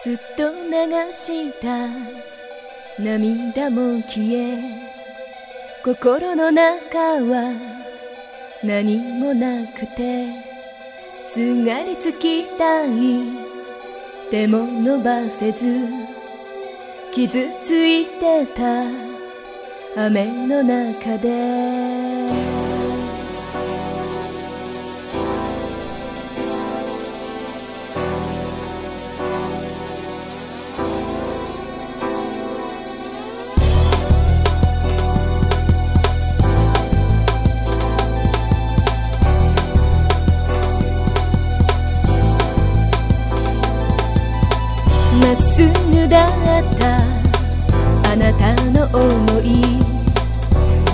ずっと流した。涙も消え。心の中は。何もなくて。すがりつきたい。手も伸ばせず。傷ついてた。雨の中で。まっすぐだった。なたの思い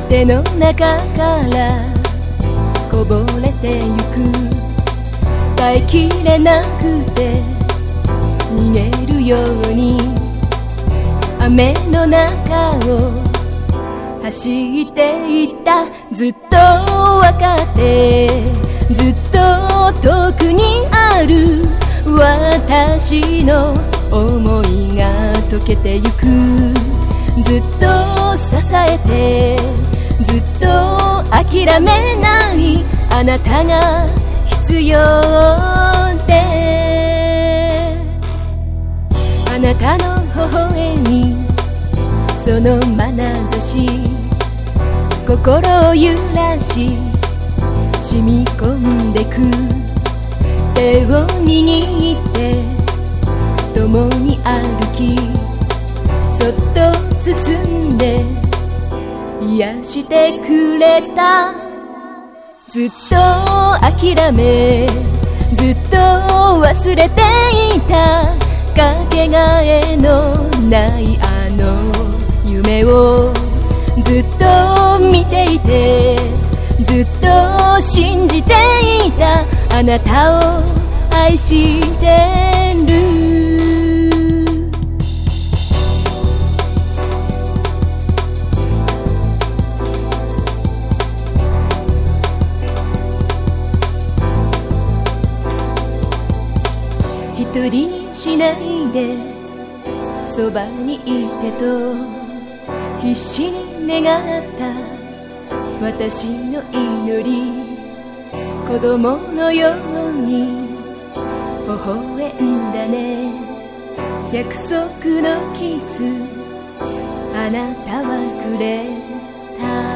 手の中からこぼれてゆく耐えきれなくて逃げるように雨の中を走っていったずっと分かってずっと遠くにある私の思いが溶けてゆくずっと支えてずっと諦めないあなたが必要であなたの微笑みその眼差し心を揺らし染み込んでく。手を握って共に歩き包んで癒してくれた。ずっと諦めずっと忘れていた。かけがえのないあの夢をずっと見ていてずっと信じていた。あなたを愛して人にしないでそばにいてと必死に願った。私の祈り子供のように微笑んだね。約束のキスあなたはくれ